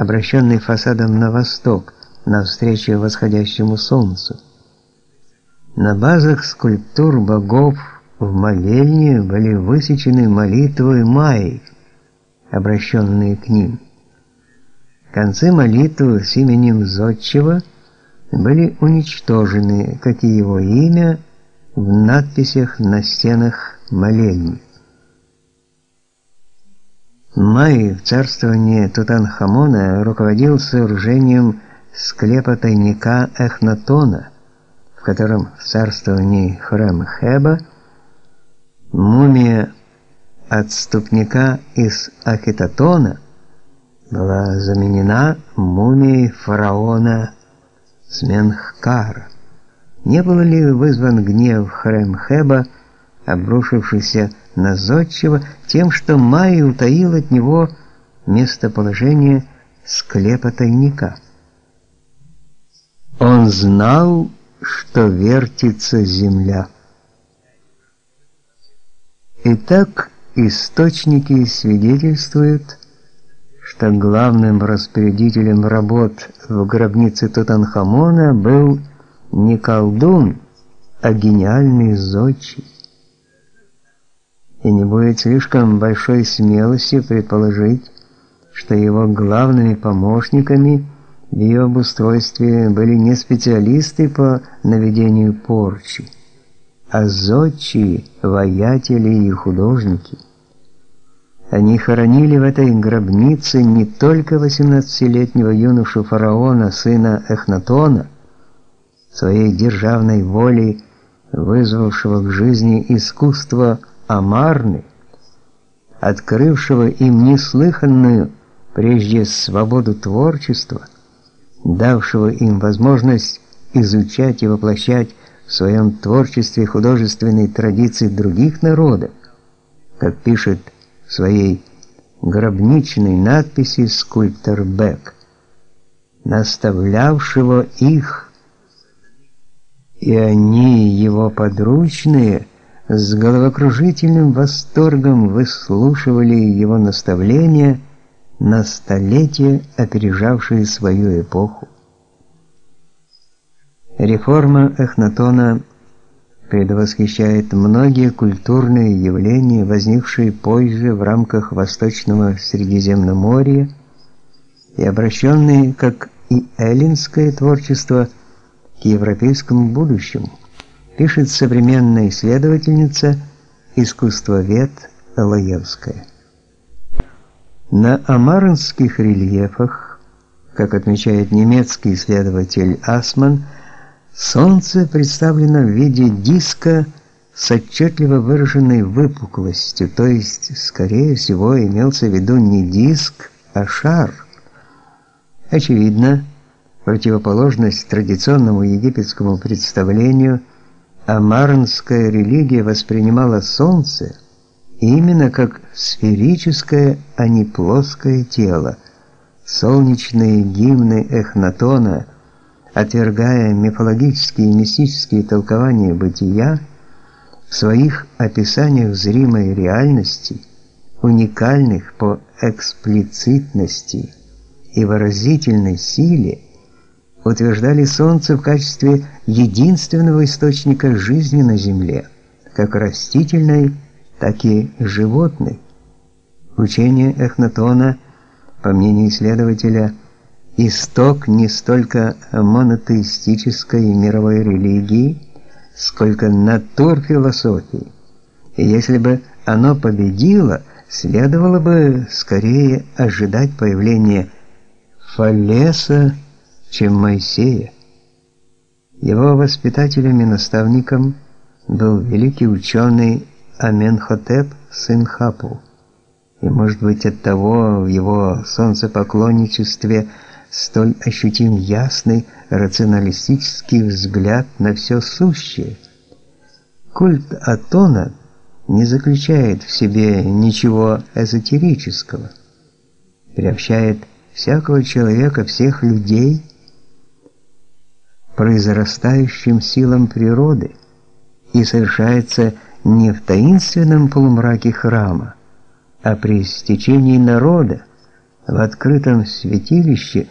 обращенный фасадом на восток, навстречу восходящему солнцу. На базах скульптур богов в молельне были высечены молитвы Майи, обращенные к ним. Концы молитвы с именем Зодчего были уничтожены, как и его имя, в надписях на стенах молельни. Май в царствовании Тутанхамона руководил сооружением склепа тайника Эхнатона, в котором в царствовании Хремхеба мумия отступника из Ахитотона была заменена мумией фараона Сменхкара. Не был ли вызван гнев Хремхеба, обрушившийся на Зодчего тем, что Майя утаил от него местоположение склепа тайника? Он знал, что вертится земля. Итак, источники свидетельствуют, что главным распорядителем работ в гробнице Тутанхамона был не колдун, а гениальный зодчий. И не будет слишком большой смелости предположить, что его главными помощниками в ее обустройстве были не специалисты по наведению порчи, а зодчие, воятели и художники. Они хоронили в этой гробнице не только 18-летнего юношу фараона, сына Эхнатона, своей державной волей вызвавшего к жизни искусство Амарны, открывшего им неслыханную прежде свободу творчества, давшего им возможность изучать и воплощать в своем творчестве художественные традиции других народов, как пишет в своей гробничной надписи скульптор Бек, наставлявшего их и они, его подручные, с головокружительным восторгом выслушивали его наставления на столетия, опережавшие свою эпоху. Реформа Эхнатона предвосхищает многие культурные явления, возникшие позже в рамках Восточного Средиземноморья и обращенные, как и эллинское творчество, к европейскому будущему, пишет современная исследовательница искусствовед Лаевская. На амарнских рельефах, как отмечает немецкий исследователь Асман, солнце представлено в виде диска с отчетливо выраженной выпуклостью, то есть, скорее всего, имелся в виду не диск, а шар. Очевидно, противоположность традиционному египетскому представлению, амарнская религия воспринимала солнце именно как сферическое, а не плоское тело. Солнечные гимны Эхнатона, отвергая мифологические и мистические толкования бытия, в своих описаниях зримой реальности, уникальных по эксплицитности и выразительной силе, утверждали солнце в качестве единственного источника жизни на земле, как растительной, так и животной. Учение Эхнатона, по мнению исследователя, исток не столько монотеистической мировой религии, сколько натурфилософии. И если бы оно победило, следовало бы скорее ожидать появления Фалеса, чем Моисея. Его воспитателем и наставником был великий ученый Аменхотеп, сын Хапу. И, может быть, оттого в его солнцепоклонничестве столь ощутим ясный рационалистический взгляд на все сущее. Культ Атона не заключает в себе ничего эзотерического, приобщает всякого человека, всех людей произрастающим силам природы и совершается не в таинственном полумраке храма, а при стечении народа, в открытом святилище